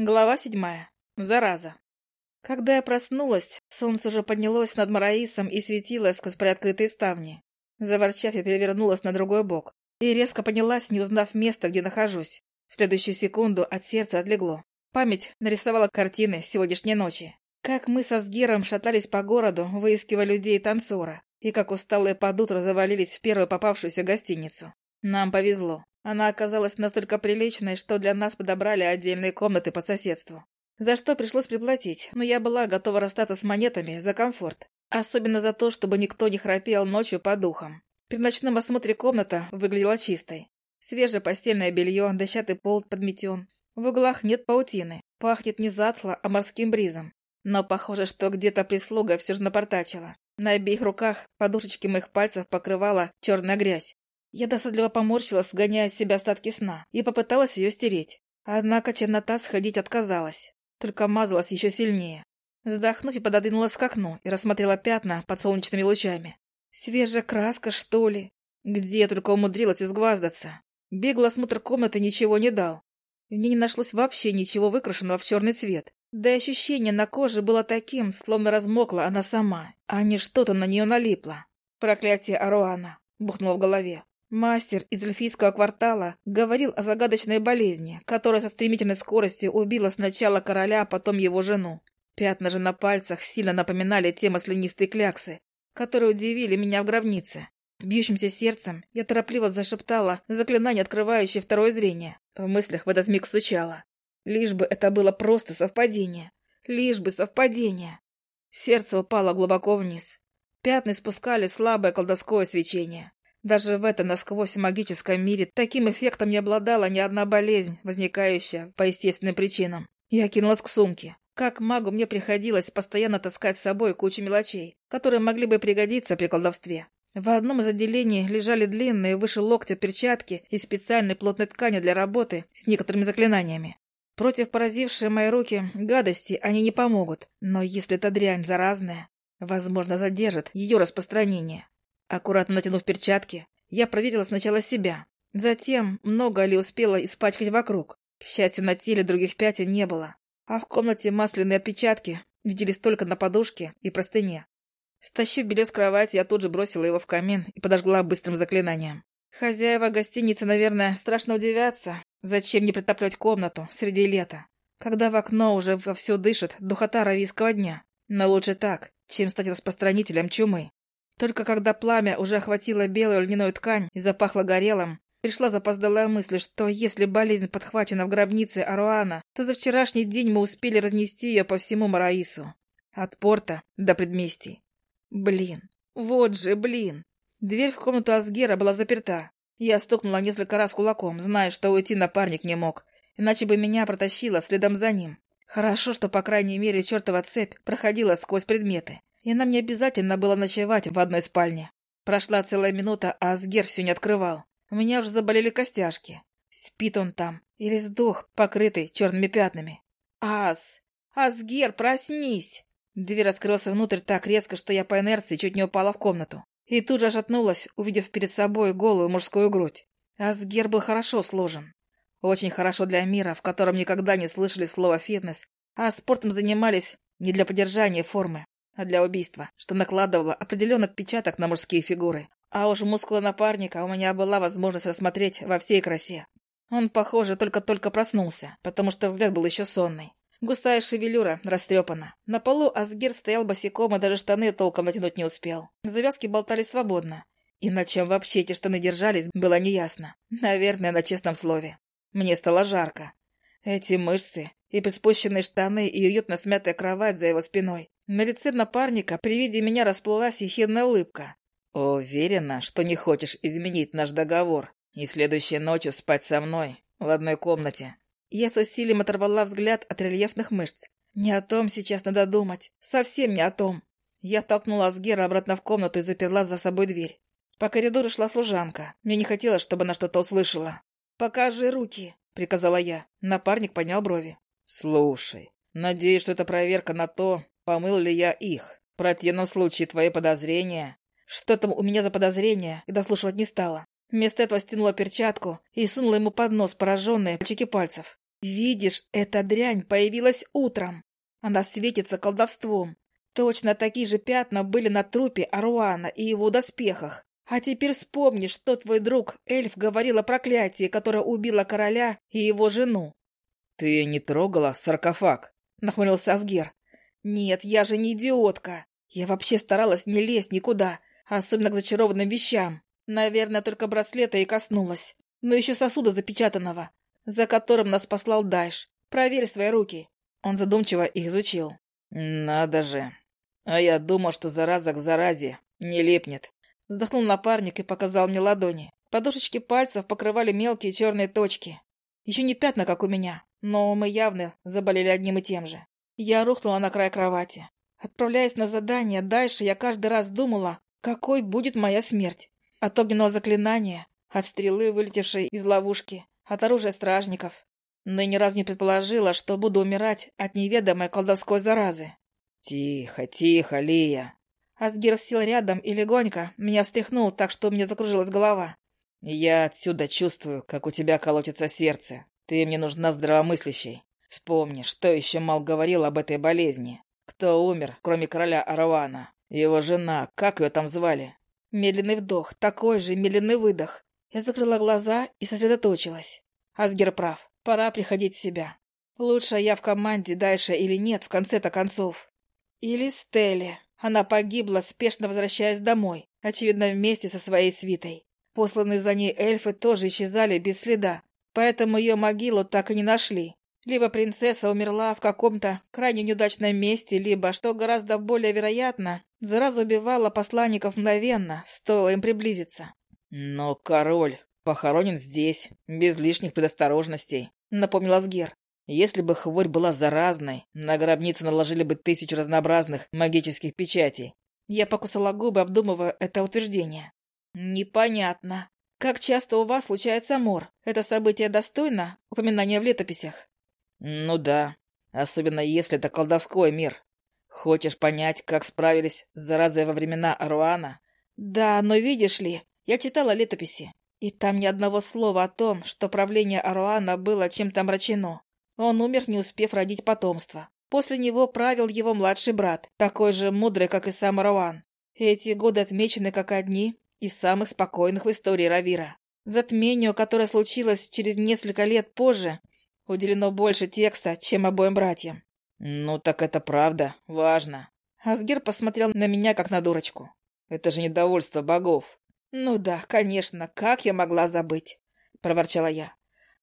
Глава седьмая. Зараза. Когда я проснулась, солнце уже поднялось над Мараисом и светило сквозь приоткрытые ставни. Заворчав, я перевернулась на другой бок и резко поднялась, не узнав места, где нахожусь. В следующую секунду от сердца отлегло. Память нарисовала картины сегодняшней ночи. Как мы со Сгером шатались по городу, выискивая людей и танцора, и как усталые под утро завалились в первую попавшуюся гостиницу. Нам повезло. Она оказалась настолько приличной, что для нас подобрали отдельные комнаты по соседству. За что пришлось приплатить, но я была готова расстаться с монетами за комфорт. Особенно за то, чтобы никто не храпел ночью по духам. При ночном осмотре комната выглядела чистой. Свежее постельное белье, дощатый пол подметен. В углах нет паутины. Пахнет не затхло, а морским бризом. Но похоже, что где-то прислуга все же напортачила. На обеих руках подушечки моих пальцев покрывала черная грязь. Я досадливо поморщилась, сгоняя с себя остатки сна, и попыталась ее стереть. Однако чернота сходить отказалась, только мазалась еще сильнее. Вздохнув и пододвинулась к окну и рассмотрела пятна под солнечными лучами. Свежая краска, что ли? Где я только умудрилась изгваздаться? Беглый осмотр комнаты ничего не дал. В ней не нашлось вообще ничего выкрашенного в черный цвет. Да и ощущение на коже было таким, словно размокла она сама, а не что-то на нее налипло. Проклятие Аруана бухнуло в голове. Мастер из эльфийского квартала говорил о загадочной болезни, которая со стремительной скоростью убила сначала короля, а потом его жену. Пятна же на пальцах сильно напоминали те маслянистые кляксы, которые удивили меня в гробнице. С бьющимся сердцем я торопливо зашептала заклинание, открывающее второе зрение. В мыслях в этот миг стучало. Лишь бы это было просто совпадение. Лишь бы совпадение. Сердце упало глубоко вниз. Пятна спускали слабое колдовское свечение. Даже в этом насквозь магическом мире таким эффектом не обладала ни одна болезнь, возникающая по естественным причинам. Я кинулась к сумке. Как магу мне приходилось постоянно таскать с собой кучу мелочей, которые могли бы пригодиться при колдовстве. В одном из отделений лежали длинные выше локтя перчатки из специальной плотной ткани для работы с некоторыми заклинаниями. Против поразившей мои руки гадости они не помогут, но если эта дрянь заразная, возможно, задержит ее распространение. Аккуратно натянув перчатки, я проверила сначала себя. Затем, много ли успела испачкать вокруг. К счастью, на теле других пятен не было. А в комнате масляные отпечатки виделись только на подушке и простыне. Стащив белье с кровати, я тут же бросила его в камин и подожгла быстрым заклинанием. Хозяева гостиницы, наверное, страшно удивятся, зачем не притапливать комнату среди лета, когда в окно уже вовсю дышит духота равийского дня. Но лучше так, чем стать распространителем чумы. Только когда пламя уже охватило белую льняную ткань и запахло горелым, пришла запоздалая мысль, что если болезнь подхвачена в гробнице Аруана, то за вчерашний день мы успели разнести ее по всему Мараису. От порта до предместий. Блин, вот же, блин. Дверь в комнату Асгера была заперта. Я стукнула несколько раз кулаком, зная, что уйти напарник не мог, иначе бы меня протащило следом за ним. Хорошо, что, по крайней мере, чертова цепь проходила сквозь предметы и нам не обязательно было ночевать в одной спальне. Прошла целая минута, а Асгер все не открывал. У меня уже заболели костяшки. Спит он там или сдох, покрытый черными пятнами. «Ас! Асгер, проснись!» Дверь раскрылась внутрь так резко, что я по инерции чуть не упала в комнату. И тут же ошатнулась, увидев перед собой голую мужскую грудь. Асгер был хорошо сложен. Очень хорошо для мира, в котором никогда не слышали слова «фитнес», а спортом занимались не для поддержания формы, для убийства, что накладывало определенный отпечаток на мужские фигуры. А уж мускулы напарника у меня была возможность рассмотреть во всей красе. Он, похоже, только-только проснулся, потому что взгляд был еще сонный. Густая шевелюра растрепана. На полу Асгир стоял босиком и даже штаны толком натянуть не успел. Завязки болтались свободно. И на чем вообще эти штаны держались, было неясно. Наверное, на честном слове. Мне стало жарко. Эти мышцы и приспущенные штаны и уютно смятая кровать за его спиной на лице напарника при виде меня расплылась ехидная улыбка. «Уверена, что не хочешь изменить наш договор и следующей ночью спать со мной в одной комнате?» Я с усилием оторвала взгляд от рельефных мышц. «Не о том сейчас надо думать. Совсем не о том». Я втолкнула Асгера обратно в комнату и заперла за собой дверь. По коридору шла служанка. Мне не хотелось, чтобы она что-то услышала. «Покажи руки», — приказала я. Напарник поднял брови. «Слушай, надеюсь, что это проверка на то, помыл ли я их. В противном случае твои подозрения... Что там у меня за подозрения, и дослушивать не стала. Вместо этого стянула перчатку и сунула ему под нос пораженные пальчики пальцев. Видишь, эта дрянь появилась утром. Она светится колдовством. Точно такие же пятна были на трупе Аруана и его доспехах. А теперь вспомни, что твой друг эльф говорил о проклятии, которое убило короля и его жену. — Ты не трогала саркофаг? — нахмурился Асгер. — Нет, я же не идиотка. Я вообще старалась не лезть никуда, особенно к зачарованным вещам. Наверное, только браслета и коснулась. Но еще сосуда запечатанного, за которым нас послал Дайш. Проверь свои руки. Он задумчиво их изучил. Надо же. А я думал, что зараза к заразе не лепнет. Вздохнул напарник и показал мне ладони. Подушечки пальцев покрывали мелкие черные точки. Еще не пятна, как у меня, но мы явно заболели одним и тем же. Я рухнула на край кровати. Отправляясь на задание, дальше я каждый раз думала, какой будет моя смерть. От огненного заклинания, от стрелы, вылетевшей из ловушки, от оружия стражников. Но я ни разу не предположила, что буду умирать от неведомой колдовской заразы. «Тихо, тихо, Лия!» Асгир сел рядом и легонько меня встряхнул так, что у меня закружилась голова. «Я отсюда чувствую, как у тебя колотится сердце. Ты мне нужна здравомыслящей. Вспомни, что еще Мал говорил об этой болезни. Кто умер, кроме короля Аравана? Его жена, как ее там звали? Медленный вдох, такой же медленный выдох. Я закрыла глаза и сосредоточилась. Асгер прав. Пора приходить в себя. Лучше я в команде дальше или нет, в конце-то концов. Или Стелле. Она погибла, спешно возвращаясь домой, очевидно, вместе со своей свитой. Посланные за ней эльфы тоже исчезали без следа, поэтому ее могилу так и не нашли. Либо принцесса умерла в каком-то крайне неудачном месте, либо, что гораздо более вероятно, зараза убивала посланников мгновенно, стоило им приблизиться. «Но король похоронен здесь, без лишних предосторожностей», — напомнил Асгер. «Если бы хворь была заразной, на гробницу наложили бы тысячу разнообразных магических печатей». Я покусала губы, обдумывая это утверждение. «Непонятно. Как часто у вас случается мор? Это событие достойно упоминания в летописях?» «Ну да, особенно если это колдовской мир. Хочешь понять, как справились с заразой во времена Аруана?» «Да, но видишь ли, я читала летописи, и там ни одного слова о том, что правление Аруана было чем-то омрачено. Он умер, не успев родить потомство. После него правил его младший брат, такой же мудрый, как и сам Аруан. Эти годы отмечены как одни из самых спокойных в истории Равира. Затмению, которое случилось через несколько лет позже, Уделено больше текста, чем обоим братьям. Ну так это правда, важно. Асгир посмотрел на меня, как на дурочку. Это же недовольство богов. Ну да, конечно, как я могла забыть? Проворчала я.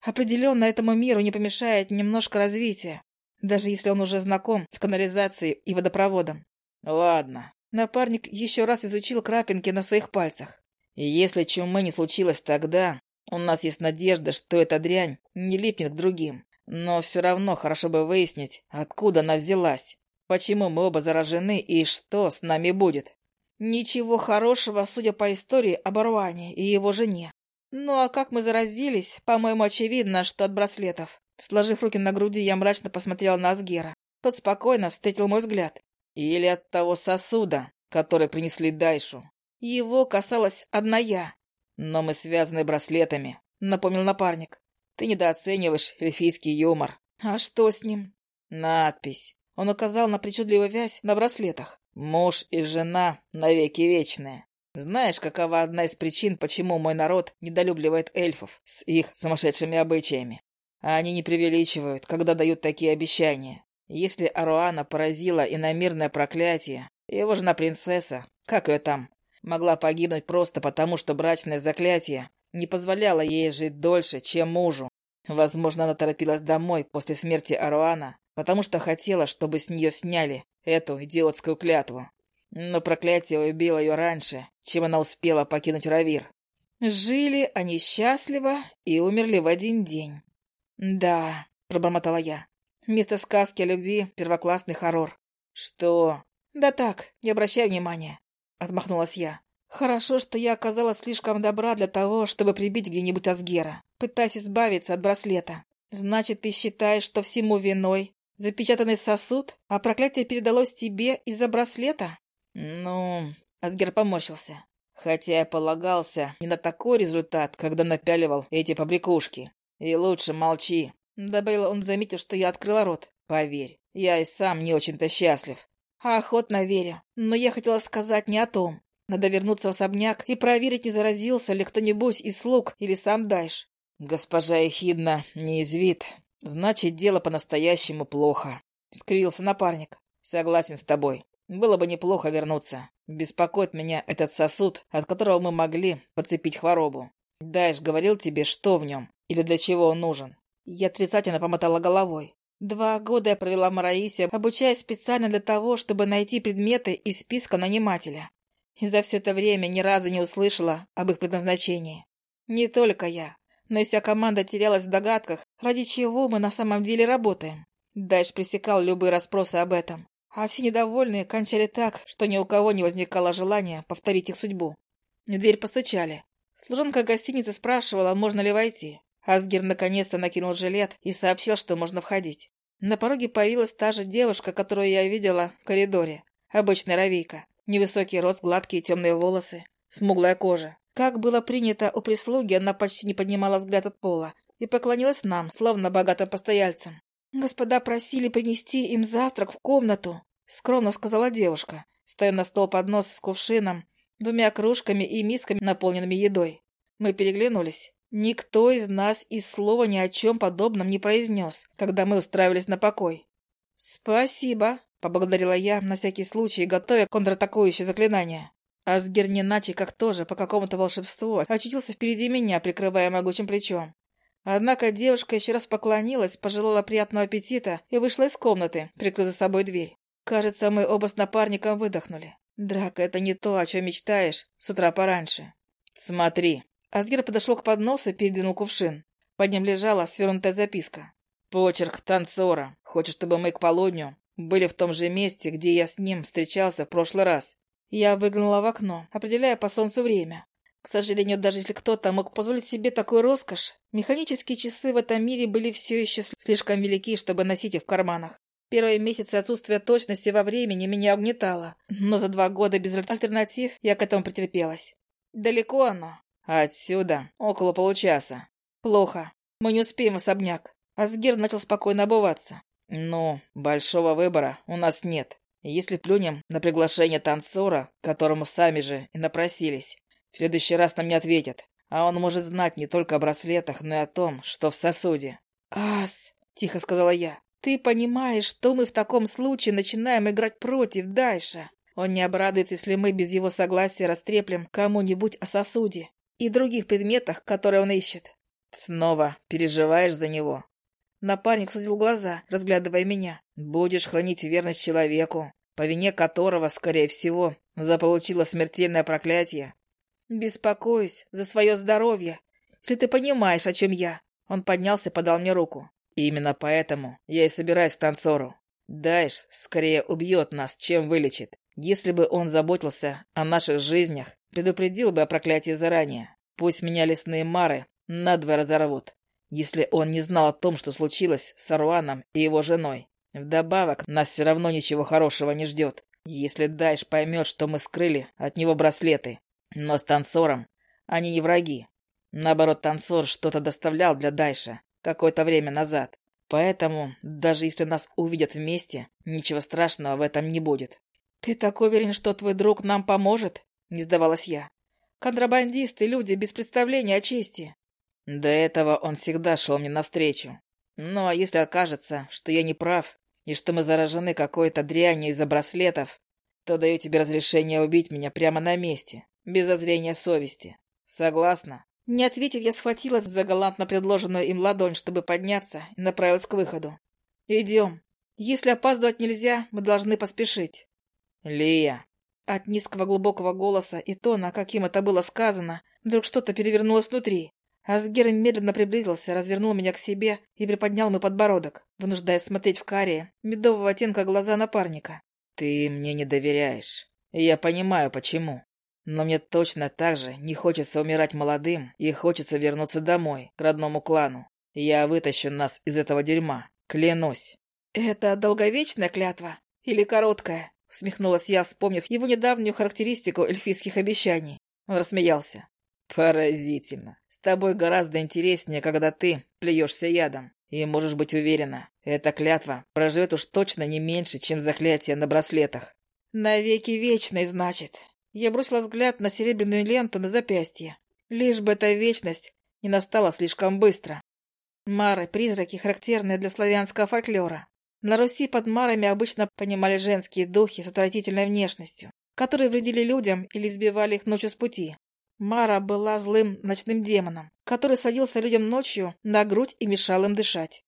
Определенно этому миру не помешает немножко развития, даже если он уже знаком с канализацией и водопроводом. Ладно. Напарник еще раз изучил крапинки на своих пальцах. И если чумы не случилось тогда, у нас есть надежда, что эта дрянь не липнет к другим. Но все равно хорошо бы выяснить, откуда она взялась, почему мы оба заражены и что с нами будет. Ничего хорошего, судя по истории об Оруане и его жене. Ну а как мы заразились, по-моему, очевидно, что от браслетов. Сложив руки на груди, я мрачно посмотрела на Асгера. Тот спокойно встретил мой взгляд. Или от того сосуда, который принесли Дайшу. Его касалась одна я. «Но мы связаны браслетами», — напомнил напарник. «Ты недооцениваешь эльфийский юмор». «А что с ним?» «Надпись». Он указал на причудливую вязь на браслетах. «Муж и жена навеки вечные». Знаешь, какова одна из причин, почему мой народ недолюбливает эльфов с их сумасшедшими обычаями? Они не преувеличивают, когда дают такие обещания. Если Аруана поразила иномирное проклятие, его жена принцесса, как ее там, могла погибнуть просто потому, что брачное заклятие не позволяло ей жить дольше, чем мужу. Возможно, она торопилась домой после смерти Аруана, потому что хотела, чтобы с нее сняли эту идиотскую клятву. Но проклятие убило ее раньше, чем она успела покинуть Равир. Жили они счастливо и умерли в один день. «Да», — пробормотала я. «Вместо сказки о любви — первоклассный хоррор». «Что?» «Да так, не обращай внимания. — отмахнулась я. «Хорошо, что я оказалась слишком добра для того, чтобы прибить где-нибудь Асгера, пытаясь избавиться от браслета. Значит, ты считаешь, что всему виной запечатанный сосуд, а проклятие передалось тебе из-за браслета?» «Ну...» — Асгер поморщился. «Хотя я полагался не на такой результат, когда напяливал эти побрякушки. И лучше молчи. Добавил он, заметив, что я открыла рот. Поверь, я и сам не очень-то счастлив. Охотно верю. Но я хотела сказать не о том. Надо вернуться в особняк и проверить, не заразился ли кто-нибудь из слуг или сам Дайш. Госпожа Ехидна не извит. Значит, дело по-настоящему плохо. Скривился напарник. Согласен с тобой. Было бы неплохо вернуться. Беспокоит меня этот сосуд, от которого мы могли подцепить хворобу. Дайш говорил тебе, что в нем или для чего он нужен. Я отрицательно помотала головой. Два года я провела в Мараисе, обучаясь специально для того, чтобы найти предметы из списка нанимателя. И за все это время ни разу не услышала об их предназначении. Не только я, но и вся команда терялась в догадках, ради чего мы на самом деле работаем. Дальше пресекал любые расспросы об этом. А все недовольные кончали так, что ни у кого не возникало желания повторить их судьбу. В дверь постучали. Служанка гостиницы спрашивала, можно ли войти. Асгер наконец-то накинул жилет и сообщил, что можно входить. На пороге появилась та же девушка, которую я видела в коридоре. Обычная ровейка. Невысокий рост, гладкие темные волосы, смуглая кожа. Как было принято у прислуги, она почти не поднимала взгляд от пола и поклонилась нам, словно богатым постояльцам. «Господа просили принести им завтрак в комнату», — скромно сказала девушка, ставя на стол поднос с кувшином, двумя кружками и мисками, наполненными едой. Мы переглянулись. Никто из нас и слова ни о чем подобном не произнес, когда мы устраивались на покой. «Спасибо», — поблагодарила я, на всякий случай, готовя контратакующее заклинание. Асгер не иначе, как тоже, по какому-то волшебству, очутился впереди меня, прикрывая могучим плечом. Однако девушка еще раз поклонилась, пожелала приятного аппетита и вышла из комнаты, прикрыв за собой дверь. Кажется, мы оба с напарником выдохнули. Драка — это не то, о чем мечтаешь с утра пораньше. «Смотри». Асгер подошел к подносу и передвинул кувшин. Под ним лежала свернутая записка. «Почерк танцора. Хочет, чтобы мы к полудню были в том же месте, где я с ним встречался в прошлый раз. Я выглянула в окно, определяя по солнцу время. К сожалению, даже если кто-то мог позволить себе такую роскошь, механические часы в этом мире были все еще слишком велики, чтобы носить их в карманах. Первые месяцы отсутствия точности во времени меня угнетало, но за два года без альтернатив я к этому претерпелась. Далеко оно? Отсюда около получаса. Плохо. Мы не успеем в особняк. Асгир начал спокойно обуваться. Ну, большого выбора у нас нет. Если плюнем на приглашение танцора, которому сами же и напросились, в следующий раз нам не ответят. А он может знать не только о браслетах, но и о том, что в сосуде. «Ас!» — тихо сказала я. «Ты понимаешь, что мы в таком случае начинаем играть против дальше. Он не обрадуется, если мы без его согласия растреплем кому-нибудь о сосуде и других предметах, которые он ищет». «Снова переживаешь за него?» Напарник сузил глаза, разглядывая меня. «Будешь хранить верность человеку, по вине которого, скорее всего, заполучила смертельное проклятие». «Беспокоюсь за свое здоровье, если ты понимаешь, о чем я». Он поднялся и подал мне руку. «Именно поэтому я и собираюсь к танцору. Дайш скорее убьет нас, чем вылечит. Если бы он заботился о наших жизнях, предупредил бы о проклятии заранее. Пусть меня лесные мары надвое разорвут если он не знал о том, что случилось с Аруаном и его женой. Вдобавок, нас все равно ничего хорошего не ждет, если Дайш поймет, что мы скрыли от него браслеты. Но с танцором они не враги. Наоборот, танцор что-то доставлял для Дайша какое-то время назад. Поэтому, даже если нас увидят вместе, ничего страшного в этом не будет. «Ты так уверен, что твой друг нам поможет?» — не сдавалась я. «Контрабандисты — люди без представления о чести. До этого он всегда шел мне навстречу. А если окажется, что я не прав, и что мы заражены какой-то дрянью из-за браслетов, то даю тебе разрешение убить меня прямо на месте, без зазрения совести. Согласна?» Не ответив, я схватилась за галантно предложенную им ладонь, чтобы подняться, и направилась к выходу. «Идем. Если опаздывать нельзя, мы должны поспешить». «Лия!» От низкого глубокого голоса и тона, каким это было сказано, вдруг что-то перевернулось внутри. Асгер медленно приблизился, развернул меня к себе и приподнял мой подбородок, вынуждая смотреть в карие, медового оттенка глаза напарника. «Ты мне не доверяешь. Я понимаю, почему. Но мне точно так же не хочется умирать молодым и хочется вернуться домой, к родному клану. Я вытащу нас из этого дерьма, клянусь». «Это долговечная клятва или короткая?» Усмехнулась я, вспомнив его недавнюю характеристику эльфийских обещаний. Он рассмеялся. «Поразительно. С тобой гораздо интереснее, когда ты плюешься ядом. И можешь быть уверена, эта клятва проживет уж точно не меньше, чем заклятие на браслетах. Навеки вечной, значит. Я бросила взгляд на серебряную ленту на запястье. Лишь бы эта вечность не настала слишком быстро. Мары — призраки, характерные для славянского фольклора. На Руси под марами обычно понимали женские духи с отвратительной внешностью, которые вредили людям или сбивали их ночью с пути. Мара была злым ночным демоном, который садился людям ночью на грудь и мешал им дышать.